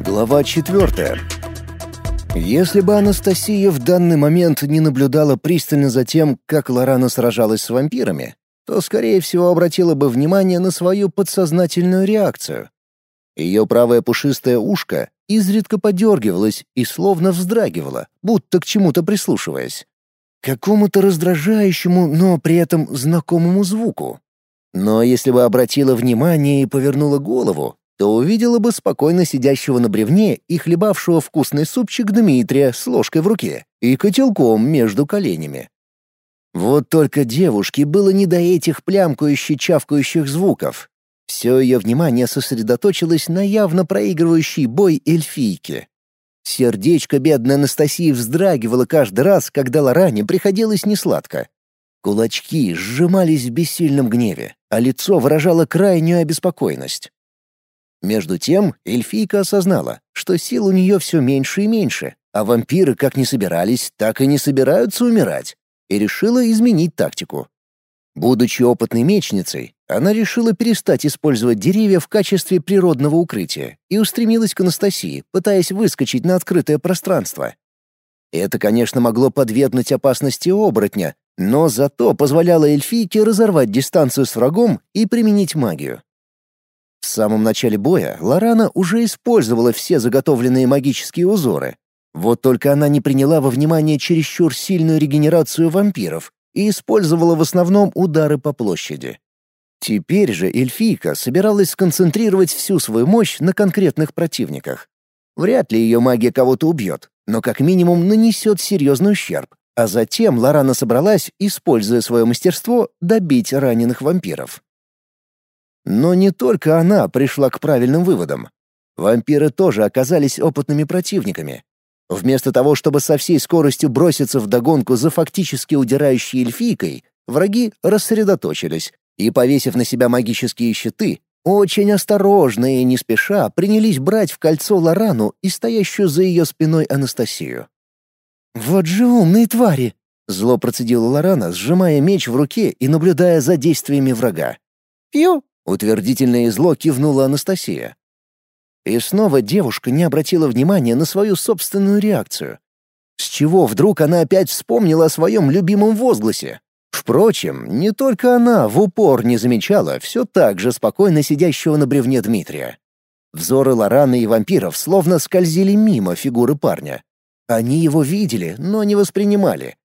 Глава четвертая. Если бы Анастасия в данный момент не наблюдала пристально за тем, как Лорана сражалась с вампирами, то, скорее всего, обратила бы внимание на свою подсознательную реакцию. Ее правое пушистое ушко изредка подергивалось и словно вздрагивало, будто к чему-то прислушиваясь. Какому-то раздражающему, но при этом знакомому звуку. Но если бы обратила внимание и повернула голову, то увидела бы спокойно сидящего на бревне и хлебавшего вкусный супчик Дмитрия с ложкой в руке и котелком между коленями. Вот только девушке было не до этих плямкающих-чавкающих звуков. Все ее внимание сосредоточилось на явно проигрывающей бой эльфийке. Сердечко бедной Анастасии вздрагивало каждый раз, когда Лоране приходилось несладко. Кулачки сжимались в бессильном гневе, а лицо выражало крайнюю обеспокоенность. Между тем эльфийка осознала, что сил у нее все меньше и меньше, а вампиры как не собирались, так и не собираются умирать, и решила изменить тактику. Будучи опытной мечницей, она решила перестать использовать деревья в качестве природного укрытия и устремилась к Анастасии, пытаясь выскочить на открытое пространство. Это, конечно, могло подвергнуть опасности оборотня, но зато позволяло эльфийке разорвать дистанцию с врагом и применить магию. В самом начале боя Лорана уже использовала все заготовленные магические узоры. Вот только она не приняла во внимание чересчур сильную регенерацию вампиров и использовала в основном удары по площади. Теперь же эльфийка собиралась сконцентрировать всю свою мощь на конкретных противниках. Вряд ли ее магия кого-то убьет, но как минимум нанесет серьезный ущерб, а затем Лорана собралась, используя свое мастерство, добить раненых вампиров. Но не только она пришла к правильным выводам. Вампиры тоже оказались опытными противниками. Вместо того, чтобы со всей скоростью броситься в догонку за фактически удирающей эльфийкой, враги рассредоточились и, повесив на себя магические щиты, очень осторожно и не спеша принялись брать в кольцо Лорану и стоящую за ее спиной Анастасию. «Вот же умные твари!» — зло процедила Лорана, сжимая меч в руке и наблюдая за действиями врага. «Пью!» Утвердительное зло кивнула Анастасия. И снова девушка не обратила внимания на свою собственную реакцию. С чего вдруг она опять вспомнила о своем любимом возгласе? Впрочем, не только она в упор не замечала все так же спокойно сидящего на бревне Дмитрия. Взоры Лораны и вампиров словно скользили мимо фигуры парня. Они его видели, но не воспринимали.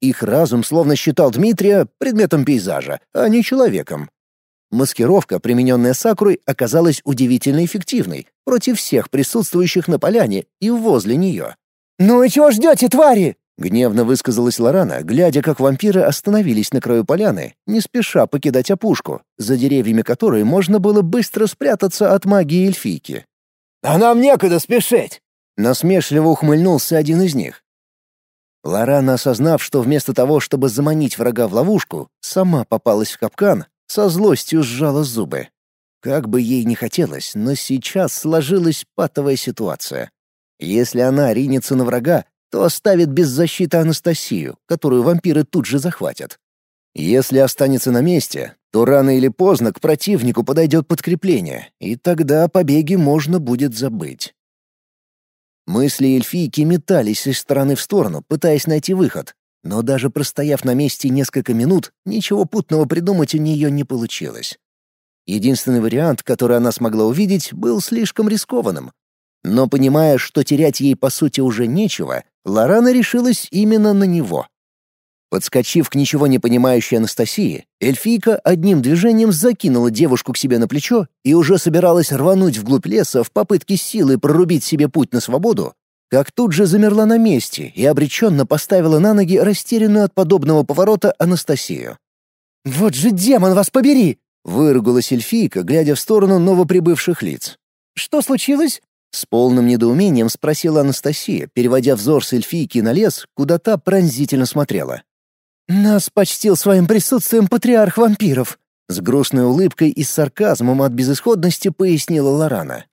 Их разум словно считал Дмитрия предметом пейзажа, а не человеком. Маскировка, примененная Сакурой, оказалась удивительно эффективной против всех присутствующих на поляне и возле нее. «Ну и чего ждете, твари?» — гневно высказалась Лорана, глядя, как вампиры остановились на краю поляны, не спеша покидать опушку, за деревьями которой можно было быстро спрятаться от магии эльфийки. «А нам некуда спешить!» — насмешливо ухмыльнулся один из них. Лорана, осознав, что вместо того, чтобы заманить врага в ловушку, сама попалась в капкан, со злостью сжала зубы. Как бы ей ни хотелось, но сейчас сложилась патовая ситуация. Если она ринется на врага, то оставит без защиты Анастасию, которую вампиры тут же захватят. Если останется на месте, то рано или поздно к противнику подойдет подкрепление, и тогда о побеге можно будет забыть. Мысли эльфийки метались из стороны в сторону, пытаясь найти выход, но даже простояв на месте несколько минут, ничего путного придумать у нее не получилось. Единственный вариант, который она смогла увидеть, был слишком рискованным. Но понимая, что терять ей по сути уже нечего, Лорана решилась именно на него. Подскочив к ничего не понимающей Анастасии, эльфийка одним движением закинула девушку к себе на плечо и уже собиралась рвануть вглубь леса в попытке силы прорубить себе путь на свободу, как тут же замерла на месте и обреченно поставила на ноги растерянную от подобного поворота Анастасию. «Вот же демон вас побери!» — выругалась эльфийка, глядя в сторону новоприбывших лиц. «Что случилось?» — с полным недоумением спросила Анастасия, переводя взор с эльфийки на лес, куда та пронзительно смотрела. «Нас почтил своим присутствием патриарх вампиров», — с грустной улыбкой и сарказмом от безысходности пояснила Лорана.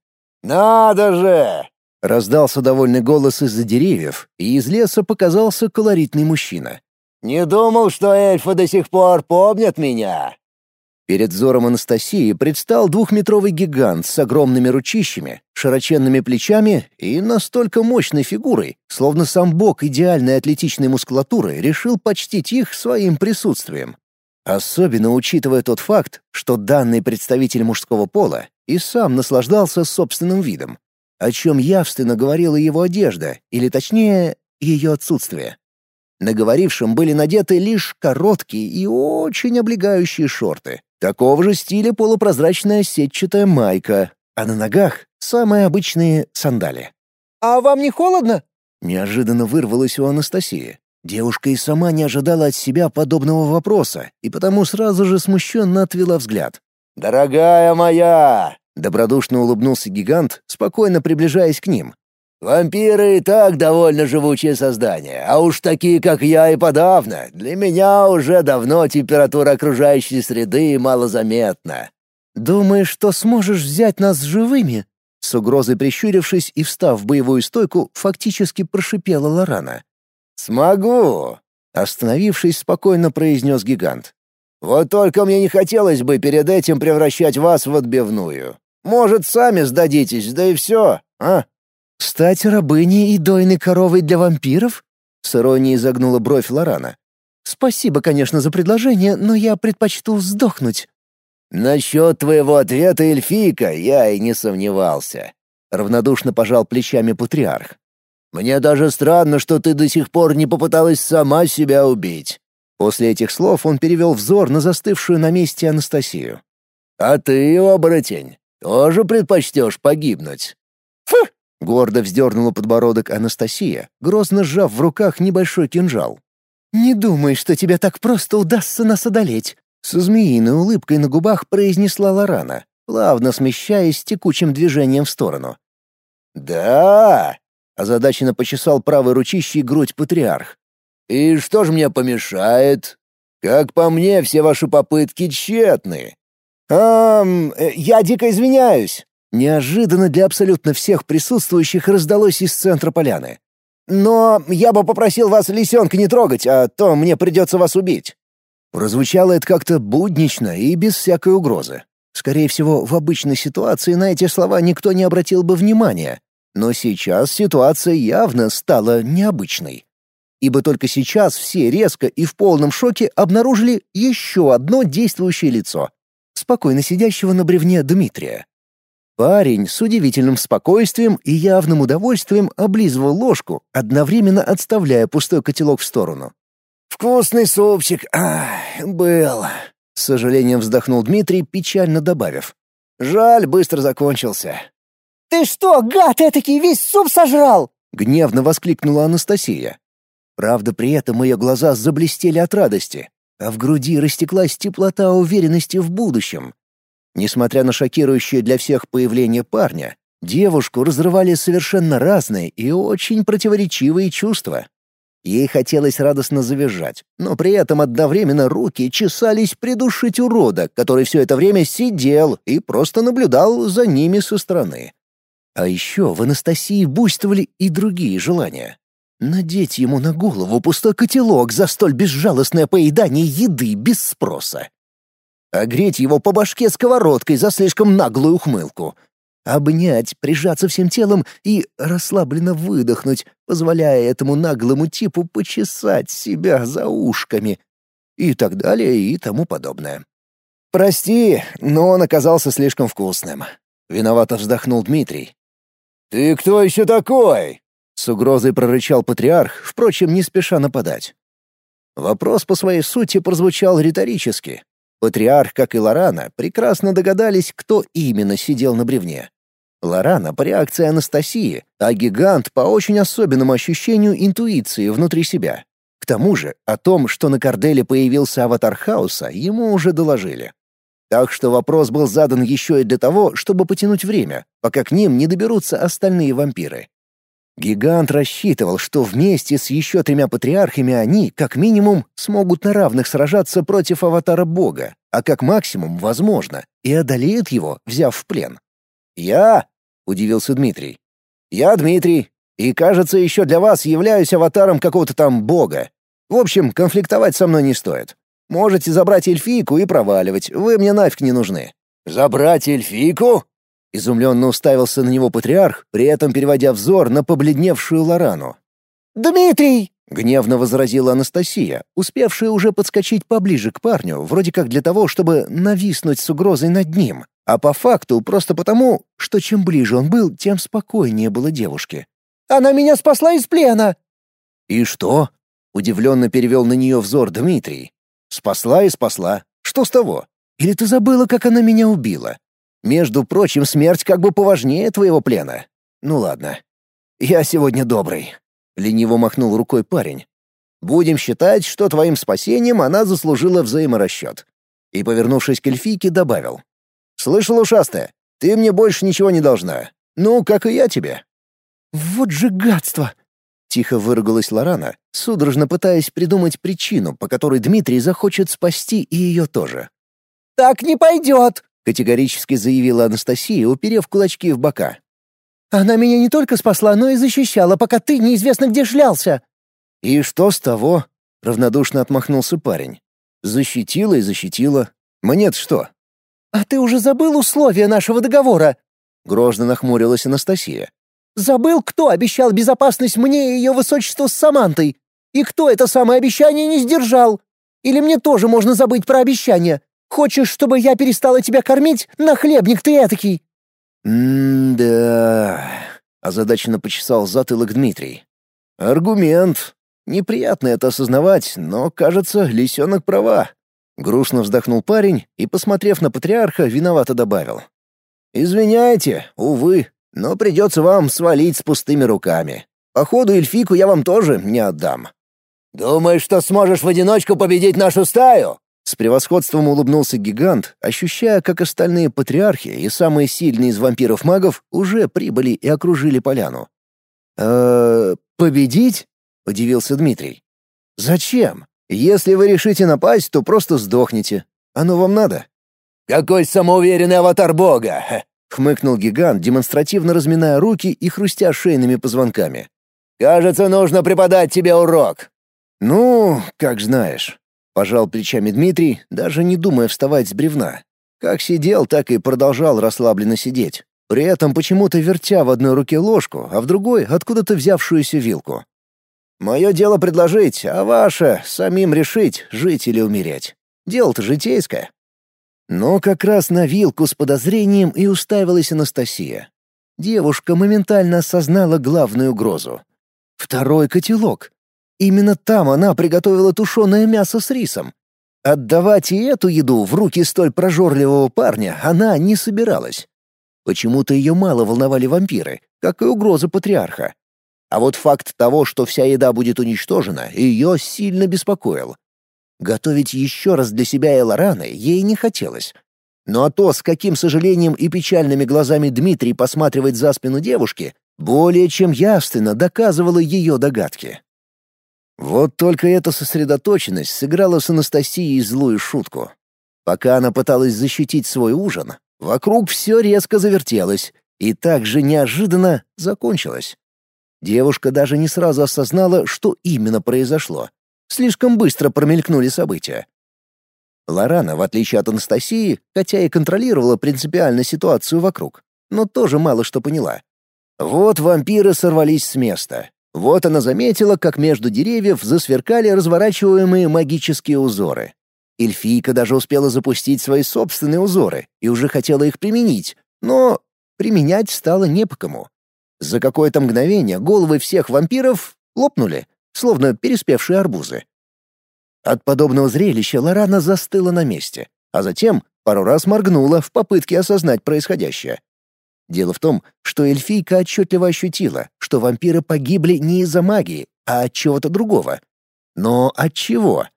«Надо же! Раздался довольный голос из-за деревьев, и из леса показался колоритный мужчина. «Не думал, что эльфы до сих пор помнят меня!» Перед взором Анастасии предстал двухметровый гигант с огромными ручищами, широченными плечами и настолько мощной фигурой, словно сам бог идеальной атлетичной мускулатуры решил почтить их своим присутствием. Особенно учитывая тот факт, что данный представитель мужского пола и сам наслаждался собственным видом, о чем явственно говорила его одежда, или точнее, ее отсутствие. На говорившем были надеты лишь короткие и очень облегающие шорты. Такого же стиля полупрозрачная сетчатая майка, а на ногах самые обычные сандали. «А вам не холодно?» Неожиданно вырвалось у Анастасии. Девушка и сама не ожидала от себя подобного вопроса, и потому сразу же смущенно отвела взгляд. «Дорогая моя!» — добродушно улыбнулся гигант, спокойно приближаясь к ним. «Вампиры и так довольно живучие создания, а уж такие, как я, и подавно. Для меня уже давно температура окружающей среды малозаметна». «Думаешь, что сможешь взять нас живыми?» С угрозой прищурившись и встав в боевую стойку, фактически прошипела Лорана. «Смогу!» — остановившись, спокойно произнес гигант. «Вот только мне не хотелось бы перед этим превращать вас в отбивную. Может, сами сдадитесь, да и все, а?» «Стать рабыней и дойной коровой для вампиров?» — с иронией загнула бровь Лорана. «Спасибо, конечно, за предложение, но я предпочту сдохнуть». «Насчет твоего ответа, эльфийка, я и не сомневался», — равнодушно пожал плечами патриарх. «Мне даже странно, что ты до сих пор не попыталась сама себя убить». После этих слов он перевел взор на застывшую на месте Анастасию. «А ты, оборотень, тоже предпочтешь погибнуть?» «Фу!» — гордо вздернула подбородок Анастасия, грозно сжав в руках небольшой кинжал. «Не думай, что тебе так просто удастся нас одолеть. Со змеиной улыбкой на губах произнесла Лорана, плавно смещаясь текучим движением в сторону. «Да!» — озадаченно почесал правой ручищей грудь патриарх. «И что же мне помешает? Как по мне, все ваши попытки тщетны». «Ам, я дико извиняюсь!» Неожиданно для абсолютно всех присутствующих раздалось из центра поляны. «Но я бы попросил вас лисенка не трогать, а то мне придется вас убить». Прозвучало это как-то буднично и без всякой угрозы. Скорее всего, в обычной ситуации на эти слова никто не обратил бы внимания. Но сейчас ситуация явно стала необычной. Ибо только сейчас все резко и в полном шоке обнаружили еще одно действующее лицо — спокойно сидящего на бревне Дмитрия. Парень с удивительным спокойствием и явным удовольствием облизывал ложку, одновременно отставляя пустой котелок в сторону. «Вкусный супчик, ах, был», — с сожалением вздохнул Дмитрий, печально добавив. «Жаль, быстро закончился». «Ты что, гад этакий, весь суп сожрал?» — гневно воскликнула Анастасия. Правда, при этом ее глаза заблестели от радости, а в груди растеклась теплота уверенности в будущем. Несмотря на шокирующее для всех появление парня, девушку разрывали совершенно разные и очень противоречивые чувства. Ей хотелось радостно завизжать, но при этом одновременно руки чесались придушить урода, который все это время сидел и просто наблюдал за ними со стороны. А еще в Анастасии буйствовали и другие желания. Надеть ему на голову пустой котелок за столь безжалостное поедание еды без спроса. Огреть его по башке сковородкой за слишком наглую ухмылку — обнять, прижаться всем телом и расслабленно выдохнуть, позволяя этому наглому типу почесать себя за ушками и так далее и тому подобное. «Прости, но он оказался слишком вкусным», — виновато вздохнул Дмитрий. «Ты кто еще такой?» — с угрозой прорычал патриарх, впрочем, не спеша нападать. Вопрос по своей сути прозвучал риторически. Патриарх, как и Лорана, прекрасно догадались, кто именно сидел на бревне. Лорана по реакции Анастасии, а гигант по очень особенному ощущению интуиции внутри себя. К тому же о том, что на Корделе появился аватар хаоса, ему уже доложили. Так что вопрос был задан еще и для того, чтобы потянуть время, пока к ним не доберутся остальные вампиры. Гигант рассчитывал, что вместе с еще тремя патриархами они, как минимум, смогут на равных сражаться против аватара бога, а как максимум, возможно, и одолеют его, взяв в плен. «Я?» — удивился Дмитрий. «Я Дмитрий, и, кажется, еще для вас являюсь аватаром какого-то там бога. В общем, конфликтовать со мной не стоит. Можете забрать эльфийку и проваливать, вы мне нафиг не нужны». «Забрать эльфийку?» Изумленно уставился на него патриарх, при этом переводя взор на побледневшую Лорану. «Дмитрий!» — гневно возразила Анастасия, успевшая уже подскочить поближе к парню, вроде как для того, чтобы нависнуть с угрозой над ним, а по факту просто потому, что чем ближе он был, тем спокойнее было девушке. «Она меня спасла из плена!» «И что?» — удивленно перевел на нее взор Дмитрий. «Спасла и спасла. Что с того? Или ты забыла, как она меня убила? Между прочим, смерть как бы поважнее твоего плена. Ну ладно. Я сегодня добрый. Лениво махнул рукой парень. Будем считать, что твоим спасением она заслужила взаиморасчет. И, повернувшись к эльфийке, добавил. «Слышал, ушастая, ты мне больше ничего не должна. Ну, как и я тебе». «Вот же гадство!» Тихо выругалась Лорана, судорожно пытаясь придумать причину, по которой Дмитрий захочет спасти и ее тоже. «Так не пойдет!» — категорически заявила Анастасия, уперев кулачки в бока. «Она меня не только спасла, но и защищала, пока ты неизвестно где шлялся». «И что с того?» — равнодушно отмахнулся парень. «Защитила и защитила. Мне-то что?» «А ты уже забыл условия нашего договора?» — грозно нахмурилась Анастасия. «Забыл, кто обещал безопасность мне и ее высочеству с Самантой? И кто это самое обещание не сдержал? Или мне тоже можно забыть про обещание? Хочешь, чтобы я перестала тебя кормить? На хлебник ты этакий!» «М-да...» — озадаченно почесал затылок Дмитрий. «Аргумент. Неприятно это осознавать, но, кажется, лисенок права». Грустно вздохнул парень и, посмотрев на патриарха, виновато добавил. «Извиняйте, увы, но придется вам свалить с пустыми руками. Походу, эльфику я вам тоже не отдам». «Думаешь, что сможешь в одиночку победить нашу стаю?» С превосходством улыбнулся гигант, ощущая, как остальные патриархи и самые сильные из вампиров-магов уже прибыли и окружили поляну. «Э, победить?» — удивился Дмитрий. «Зачем? Если вы решите напасть, то просто сдохнете. Оно вам надо?» «Какой самоуверенный аватар бога!» — хмыкнул гигант, демонстративно разминая руки и хрустя шейными позвонками. «Кажется, нужно преподать тебе урок». «Ну, как знаешь». Пожал плечами Дмитрий, даже не думая вставать с бревна. Как сидел, так и продолжал расслабленно сидеть, при этом почему-то вертя в одной руке ложку, а в другой — откуда-то взявшуюся вилку. «Мое дело предложить, а ваше — самим решить, жить или умереть. Дело-то житейское». Но как раз на вилку с подозрением и уставилась Анастасия. Девушка моментально осознала главную угрозу. Второй котелок. Именно там она приготовила тушеное мясо с рисом. Отдавать и эту еду в руки столь прожорливого парня она не собиралась. Почему-то ее мало волновали вампиры, как и угроза патриарха. А вот факт того, что вся еда будет уничтожена, ее сильно беспокоил. Готовить еще раз для себя и Лораны ей не хотелось. Но то, с каким сожалением и печальными глазами Дмитрий посматривает за спину девушки, более чем явственно доказывало ее догадки. Вот только эта сосредоточенность сыграла с Анастасией злую шутку. Пока она пыталась защитить свой ужин, вокруг все резко завертелось и так же неожиданно закончилось. Девушка даже не сразу осознала, что именно произошло. Слишком быстро промелькнули события. Лорана, в отличие от Анастасии, хотя и контролировала принципиально ситуацию вокруг, но тоже мало что поняла. Вот вампиры сорвались с места, вот она заметила, как между деревьев засверкали разворачиваемые магические узоры. Эльфийка даже успела запустить свои собственные узоры и уже хотела их применить, но применять стало не по кому. За какое-то мгновение головы всех вампиров лопнули, словно переспевшие арбузы. От подобного зрелища Лорана застыла на месте, а затем пару раз моргнула в попытке осознать происходящее. Дело в том, что эльфийка отчетливо ощутила, что вампиры погибли не из-за магии, а от чего-то другого. Но от чего?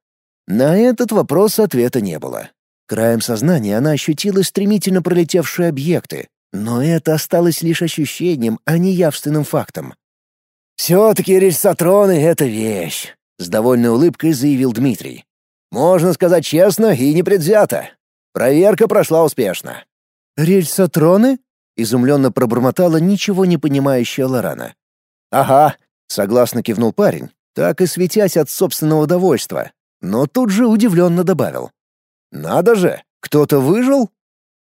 На этот вопрос ответа не было. Краем сознания она ощутила стремительно пролетевшие объекты, но это осталось лишь ощущением, а не явственным фактом. «Все-таки рельсотроны — это вещь», — с довольной улыбкой заявил Дмитрий. «Можно сказать честно и непредвзято. Проверка прошла успешно». «Рельсотроны?» Изумленно пробормотала ничего не понимающая Лорана. «Ага», — согласно кивнул парень, так и светясь от собственного довольства. но тут же удивленно добавил. «Надо же, кто-то выжил?»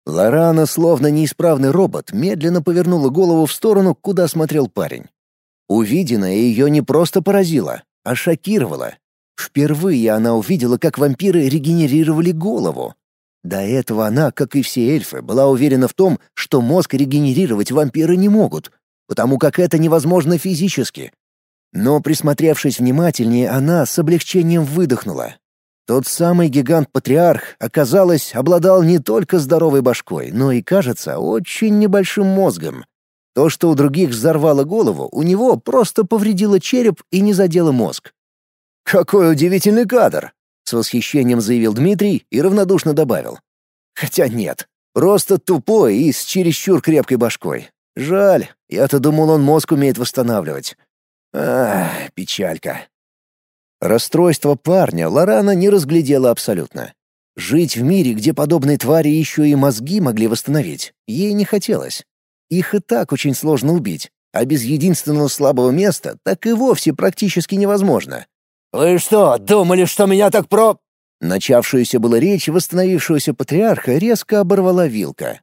Лорана, словно неисправный робот, медленно повернула голову в сторону, куда смотрел парень. Увиденное ее не просто поразило, а шокировало. Впервые она увидела, как вампиры регенерировали голову. До этого она, как и все эльфы, была уверена в том, что мозг регенерировать вампиры не могут, потому как это невозможно физически. Но, присмотревшись внимательнее, она с облегчением выдохнула. Тот самый гигант-патриарх, оказалось, обладал не только здоровой башкой, но и, кажется, очень небольшим мозгом. То, что у других взорвало голову, у него просто повредило череп и не задело мозг. «Какой удивительный кадр!» — с восхищением заявил Дмитрий и равнодушно добавил. «Хотя нет, просто тупой и с чересчур крепкой башкой. Жаль, я-то думал, он мозг умеет восстанавливать. Ах, печалька. Расстройство парня Лорана не разглядела абсолютно. Жить в мире, где подобные твари еще и мозги могли восстановить, ей не хотелось. Их и так очень сложно убить, а без единственного слабого места так и вовсе практически невозможно. «Вы что, думали, что меня так про...» Начавшуюся была речь восстановившегося патриарха резко оборвала вилка.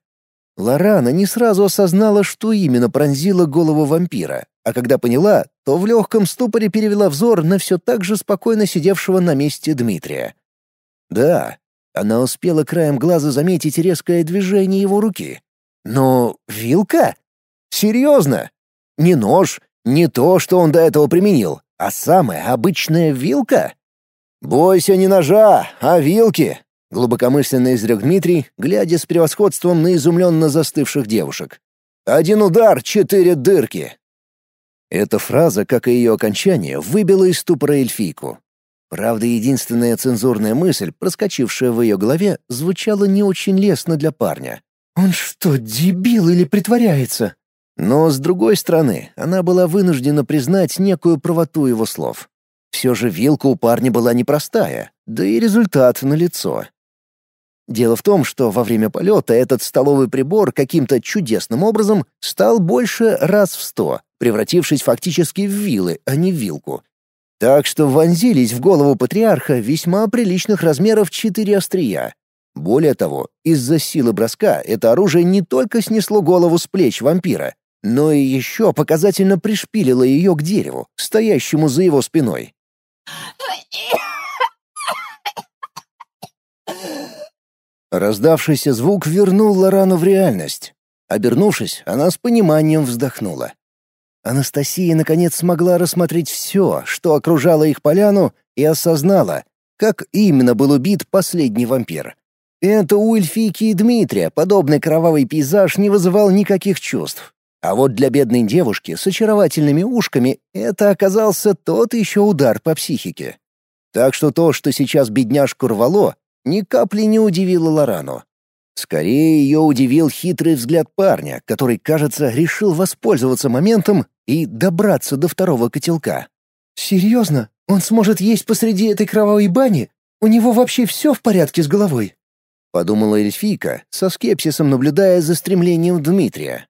Лорана не сразу осознала, что именно пронзила голову вампира, а когда поняла, то в легком ступоре перевела взор на все так же спокойно сидевшего на месте Дмитрия. Да, она успела краем глаза заметить резкое движение его руки. Но вилка? Серьезно? Не нож, не то, что он до этого применил, а самая обычная вилка? «Бойся не ножа, а вилки!» — глубокомысленно изрек Дмитрий, глядя с превосходством на изумленно застывших девушек. «Один удар, четыре дырки!» Эта фраза, как и ее окончание, выбила из ступора эльфийку. Правда, единственная цензурная мысль, проскочившая в ее голове, звучала не очень лестно для парня. «Он что, дебил или притворяется?» Но, с другой стороны, она была вынуждена признать некую правоту его слов. Все же вилка у парня была непростая, да и результат налицо. Дело в том, что во время полета этот столовый прибор каким-то чудесным образом стал больше раз в сто, превратившись фактически в вилы, а не в вилку. Так что вонзились в голову патриарха весьма приличных размеров четыре острия. Более того, из-за силы броска это оружие не только снесло голову с плеч вампира, но и еще показательно пришпилило ее к дереву, стоящему за его спиной. Раздавшийся звук вернул Лорану в реальность. Обернувшись, она с пониманием вздохнула. Анастасия наконец смогла рассмотреть все, что окружало их поляну, и осознала, как именно был убит последний вампир. Это у эльфийки и Дмитрия подобный кровавый пейзаж не вызывал никаких чувств. А вот для бедной девушки с очаровательными ушками это оказался тот еще удар по психике. Так что то, что сейчас бедняжку рвало, ни капли не удивило Лорану. Скорее ее удивил хитрый взгляд парня, который, кажется, решил воспользоваться моментом и добраться до второго котелка. «Серьезно? Он сможет есть посреди этой кровавой бани? У него вообще все в порядке с головой?» Подумала эльфийка, со скепсисом наблюдая за стремлением Дмитрия.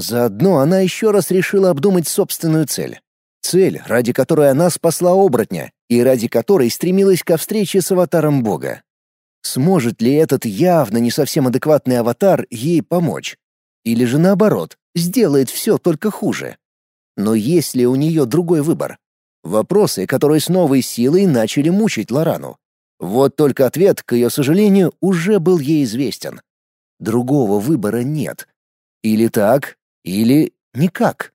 Заодно она еще раз решила обдумать собственную цель. Цель, ради которой она спасла оборотня и ради которой стремилась ко встрече с аватаром бога. Сможет ли этот явно не совсем адекватный аватар ей помочь? Или же наоборот, сделает все только хуже? Но есть ли у нее другой выбор? Вопросы, которые с новой силой начали мучить Лорану. Вот только ответ, к ее сожалению, уже был ей известен. Другого выбора нет. Или так, или никак.